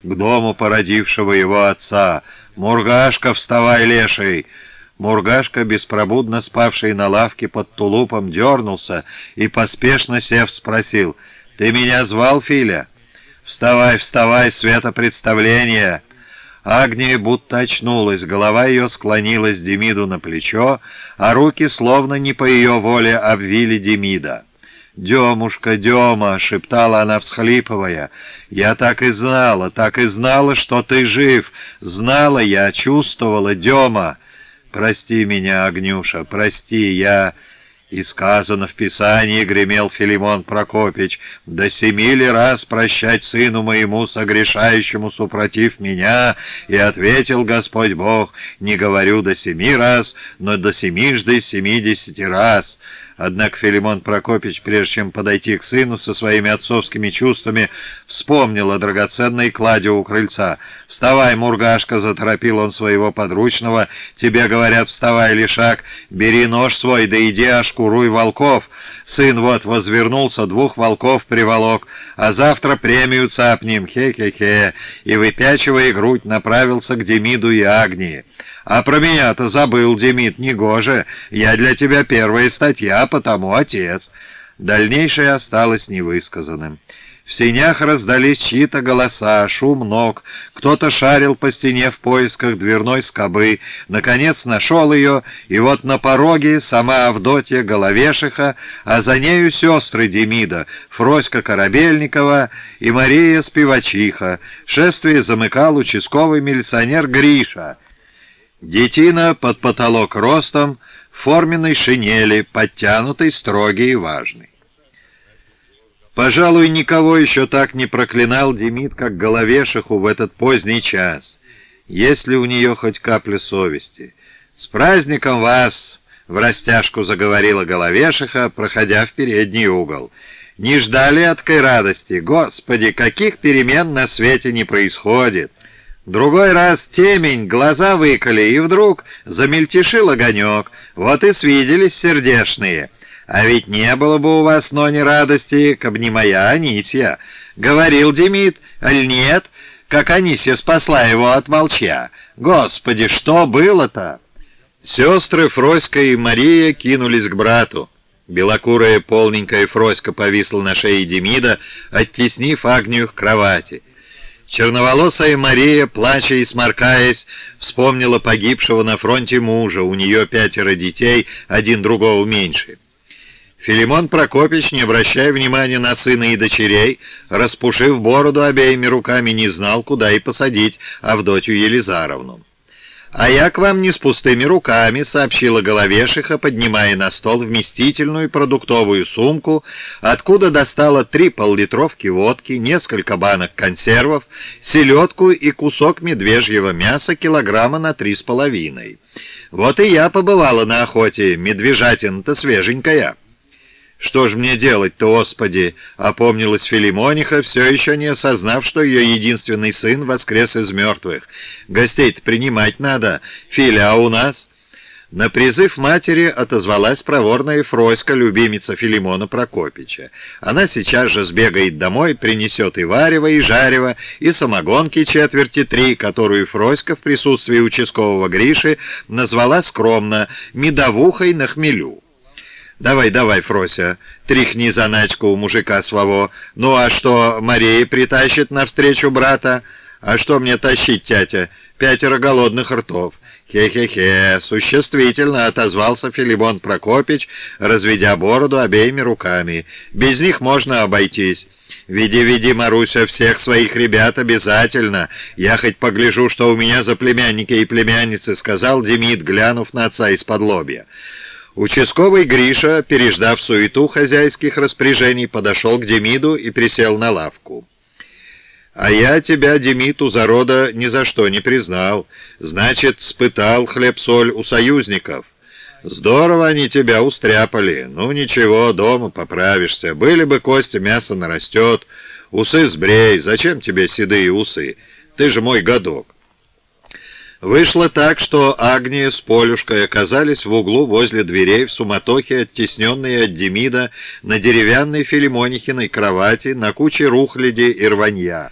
к дому породившего его отца. «Мургашка, вставай, леший!» Мургашка, беспробудно спавший на лавке под тулупом, дернулся и, поспешно сев, спросил, «Ты меня звал, Филя?» «Вставай, вставай, светопредставление!» Агния будто очнулась, голова ее склонилась Демиду на плечо, а руки, словно не по ее воле, обвили Демида. «Демушка, Дема!» — шептала она, всхлипывая. «Я так и знала, так и знала, что ты жив! Знала я, чувствовала, Дема! Прости меня, Огнюша, прости, я...» И сказано в Писании, гремел Филимон Прокопич, «До семи ли раз прощать сыну моему, согрешающему супротив меня?» И ответил Господь Бог, «Не говорю до семи раз, но до семижды семидесяти раз». Однако Филимон Прокопич, прежде чем подойти к сыну со своими отцовскими чувствами, вспомнил о драгоценной кладе у крыльца. «Вставай, Мургашка!» — заторопил он своего подручного. «Тебе говорят, вставай, лишак, бери нож свой, да иди ошкуруй волков. Сын вот возвернулся, двух волков приволок, а завтра премию цапнем, хе-хе-хе!» И, выпячивая грудь, направился к Демиду и Агнии. «А про меня-то забыл, Демид, негоже. Я для тебя первая статья, потому отец». Дальнейшее осталось невысказанным. В сенях раздались чьи-то голоса, шум ног. Кто-то шарил по стене в поисках дверной скобы. Наконец нашел ее, и вот на пороге сама Авдотья Головешиха, а за нею сестры Демида, Фроська Корабельникова и Мария Спивачиха. Шествие замыкал участковый милиционер Гриша. Детина под потолок ростом, форменной шинели, подтянутый, строгий и важный. Пожалуй, никого еще так не проклинал Демид, как Головешиху в этот поздний час, если у нее хоть капля совести. «С праздником вас!» — в растяжку заговорила Головешиха, проходя в передний угол. «Не ждали откой радости? Господи, каких перемен на свете не происходит!» Другой раз темень, глаза выколи, и вдруг замельтешил огонек. Вот и свиделись сердешные. А ведь не было бы у вас, но не радости, каб не моя Анисья. Говорил Демид, аль нет, как Анисья спасла его от волчья. Господи, что было-то? Сестры Фроська и Мария кинулись к брату. Белокурая полненькая Фроська повисла на шее Демида, оттеснив Агнию к кровати. Черноволосая Мария, плача и сморкаясь, вспомнила погибшего на фронте мужа, у нее пятеро детей, один другого меньше. Филимон Прокопич, не обращая внимания на сына и дочерей, распушив бороду обеими руками, не знал, куда и посадить Авдотью Елизаровну. «А я к вам не с пустыми руками», — сообщила Головешиха, поднимая на стол вместительную продуктовую сумку, откуда достала три поллитровки водки, несколько банок консервов, селедку и кусок медвежьего мяса килограмма на три с половиной. «Вот и я побывала на охоте, медвежатина-то свеженькая». «Что ж мне делать-то, Господи?» — опомнилась Филимониха, все еще не осознав, что ее единственный сын воскрес из мертвых. «Гостей-то принимать надо. Филя, а у нас?» На призыв матери отозвалась проворная Фроська, любимица Филимона Прокопича. Она сейчас же сбегает домой, принесет и варево, и жарево, и самогонки четверти три, которую Фроська в присутствии участкового Гриши назвала скромно «медовухой на хмелю». «Давай, давай, Фрося, тряхни заначку у мужика своего. Ну а что, Мария притащит навстречу брата? А что мне тащить, тятя? Пятеро голодных ртов». «Хе-хе-хе!» — существительно отозвался Филимон Прокопич, разведя бороду обеими руками. «Без них можно обойтись». «Веди, веди, Маруся, всех своих ребят обязательно. Я хоть погляжу, что у меня за племянники и племянницы», — сказал Демид, глянув на отца из-под лобья. Участковый Гриша, переждав суету хозяйских распоряжений, подошел к Демиду и присел на лавку. «А я тебя, Демид, у зарода ни за что не признал. Значит, спытал хлеб-соль у союзников. Здорово они тебя устряпали. Ну ничего, дома поправишься. Были бы кости, мясо нарастет. Усы сбрей. Зачем тебе седые усы? Ты же мой годок». Вышло так, что Агния с Полюшкой оказались в углу возле дверей в суматохе, оттесненные от Демида на деревянной Филимонихиной кровати на куче рухляди и рванья.